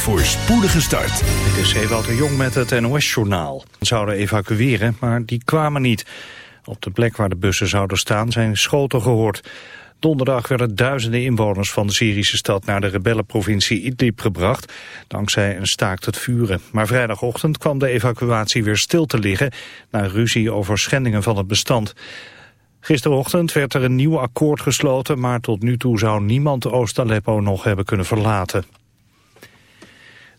voor spoedige start. Dit is Ewout de Jong met het NOS-journaal. Zouden evacueren, maar die kwamen niet. Op de plek waar de bussen zouden staan zijn schoten gehoord. Donderdag werden duizenden inwoners van de Syrische stad naar de rebellenprovincie Idlib gebracht, dankzij een staakt het vuren. Maar vrijdagochtend kwam de evacuatie weer stil te liggen, na ruzie over schendingen van het bestand. Gisterochtend werd er een nieuw akkoord gesloten, maar tot nu toe zou niemand Oost-Aleppo nog hebben kunnen verlaten.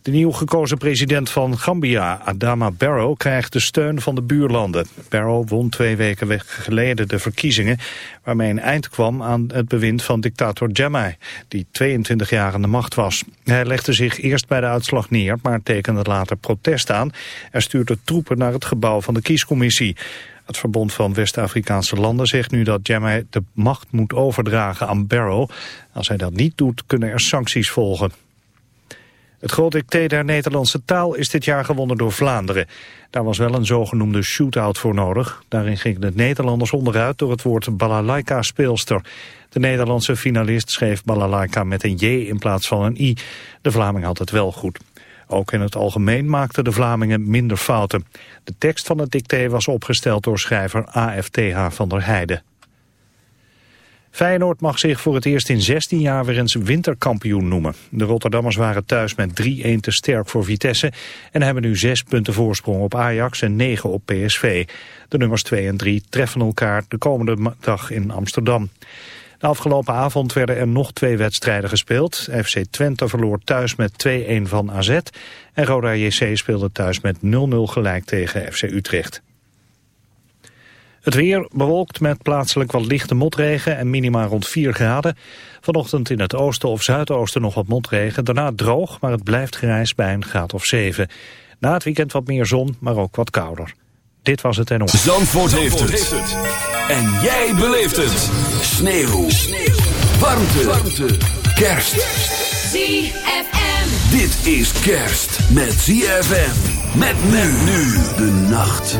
De nieuw gekozen president van Gambia, Adama Barrow, krijgt de steun van de buurlanden. Barrow won twee weken geleden de verkiezingen, waarmee een eind kwam aan het bewind van dictator Jammeh, die 22 jaar aan de macht was. Hij legde zich eerst bij de uitslag neer, maar tekende later protest aan. Er stuurde troepen naar het gebouw van de kiescommissie. Het Verbond van West-Afrikaanse landen zegt nu dat Jammeh de macht moet overdragen aan Barrow. Als hij dat niet doet, kunnen er sancties volgen. Het groot dicté der Nederlandse taal is dit jaar gewonnen door Vlaanderen. Daar was wel een zogenoemde shootout voor nodig. Daarin gingen de Nederlanders onderuit door het woord balalaika-speelster. De Nederlandse finalist schreef balalaika met een J in plaats van een I. De Vlaming had het wel goed. Ook in het algemeen maakten de Vlamingen minder fouten. De tekst van het dicté was opgesteld door schrijver AFTH van der Heijden. Feyenoord mag zich voor het eerst in 16 jaar weer eens winterkampioen noemen. De Rotterdammers waren thuis met 3-1 te sterk voor Vitesse... en hebben nu 6 punten voorsprong op Ajax en 9 op PSV. De nummers 2 en 3 treffen elkaar de komende dag in Amsterdam. De afgelopen avond werden er nog twee wedstrijden gespeeld. FC Twente verloor thuis met 2-1 van AZ... en Roda JC speelde thuis met 0-0 gelijk tegen FC Utrecht. Het weer bewolkt met plaatselijk wat lichte motregen en minima rond 4 graden. Vanochtend in het oosten of zuidoosten nog wat motregen. Daarna droog, maar het blijft grijs bij een graad of 7. Na het weekend wat meer zon, maar ook wat kouder. Dit was het en Zandvoort, heeft, het. En jij beleeft het. Sneeuw. Sneeuw. Warmte. Warmte. Kerst. ZFM. Dit is kerst met ZFM. Met men nu de nacht.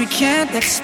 we can't explain.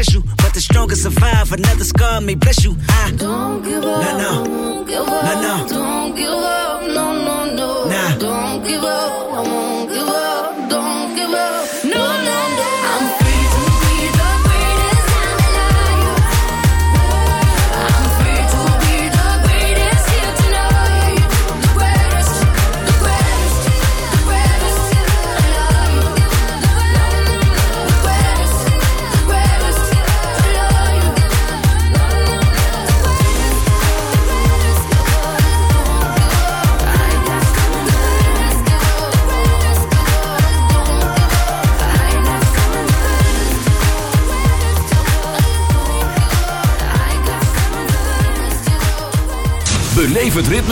Give I don't give up. No, no, Don't give up. no. no. Don't give be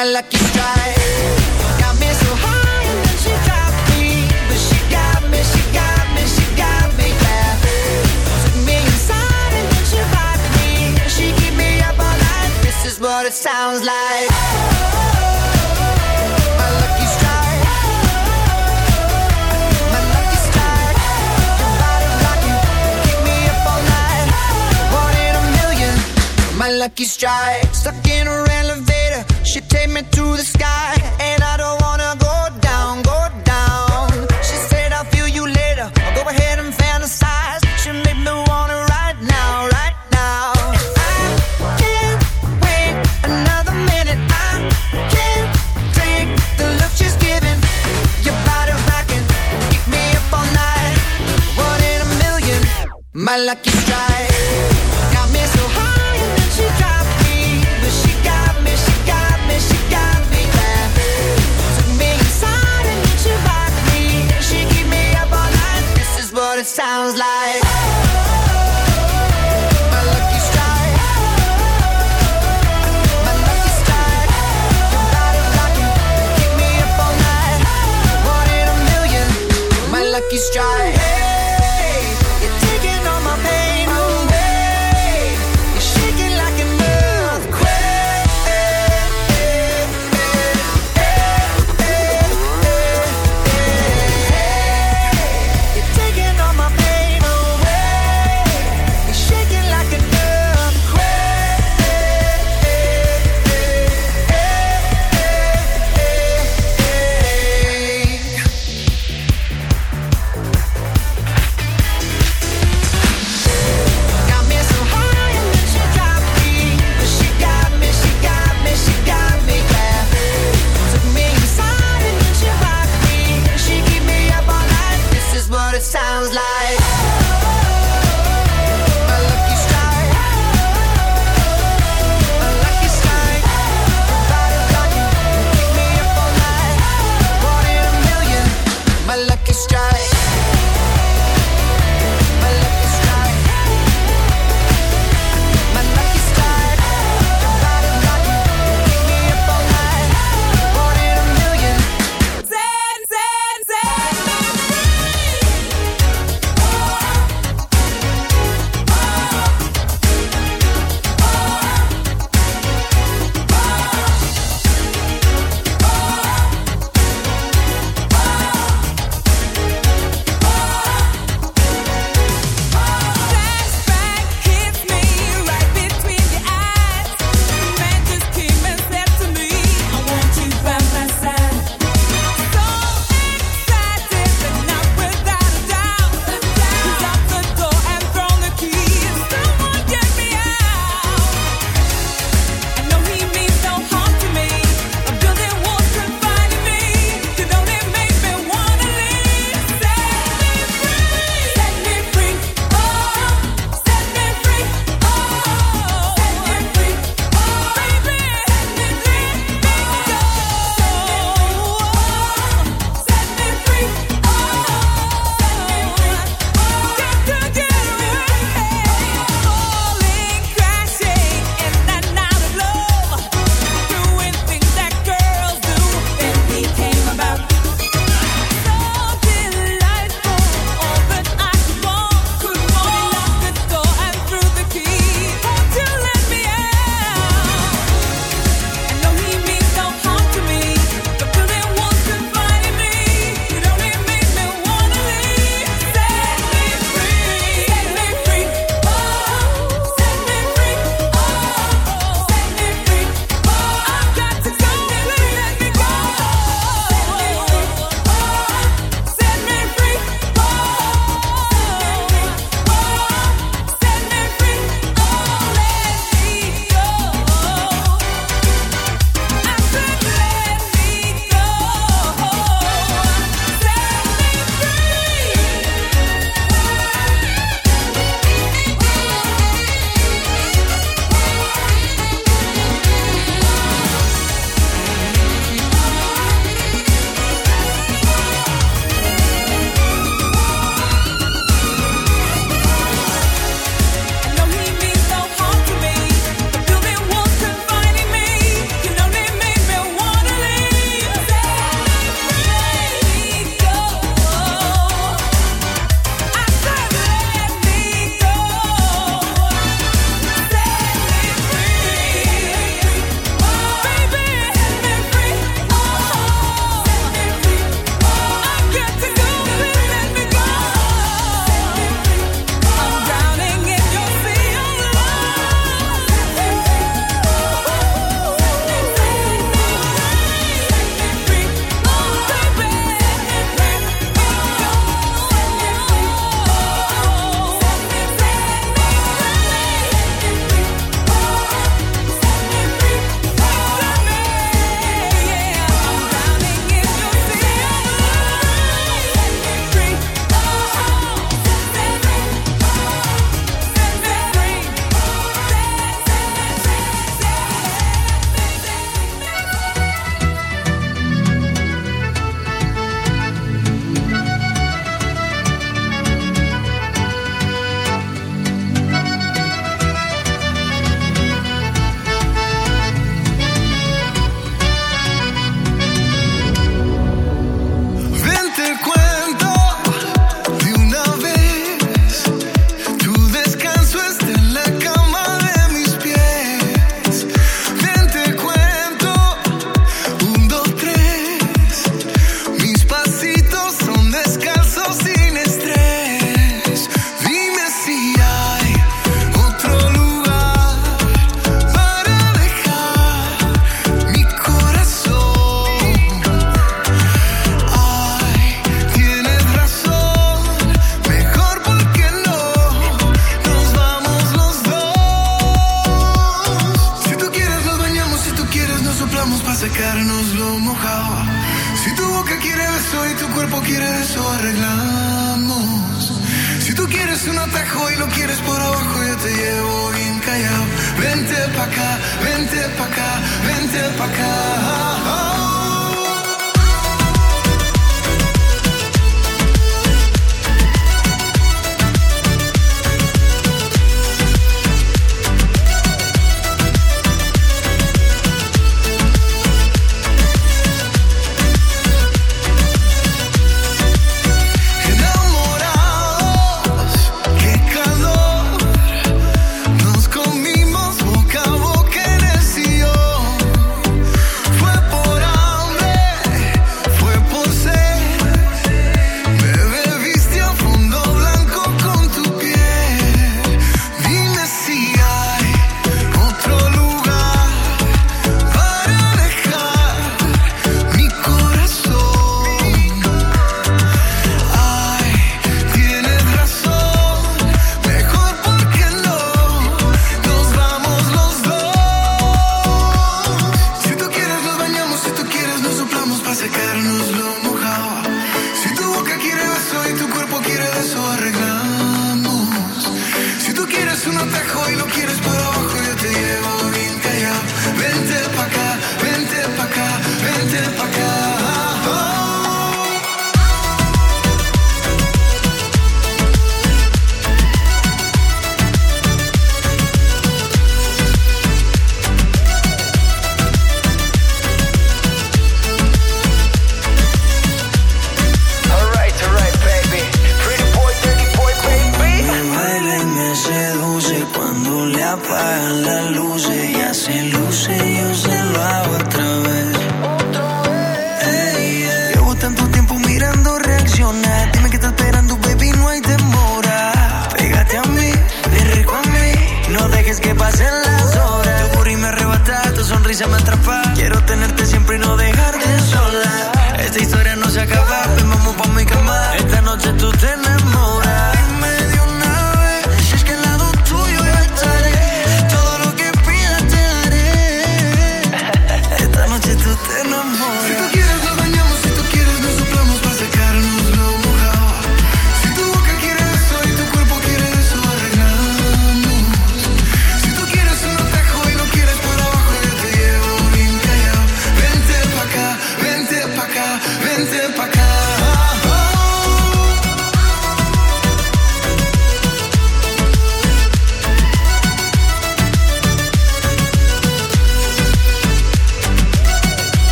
my lucky strike. Got me so high and then she dropped me, but she got me, she got me, she got me. Took me inside and then she me, she keep me up all night. This is what it sounds like. Lucky strike, stuck in a elevator. She take me to the sky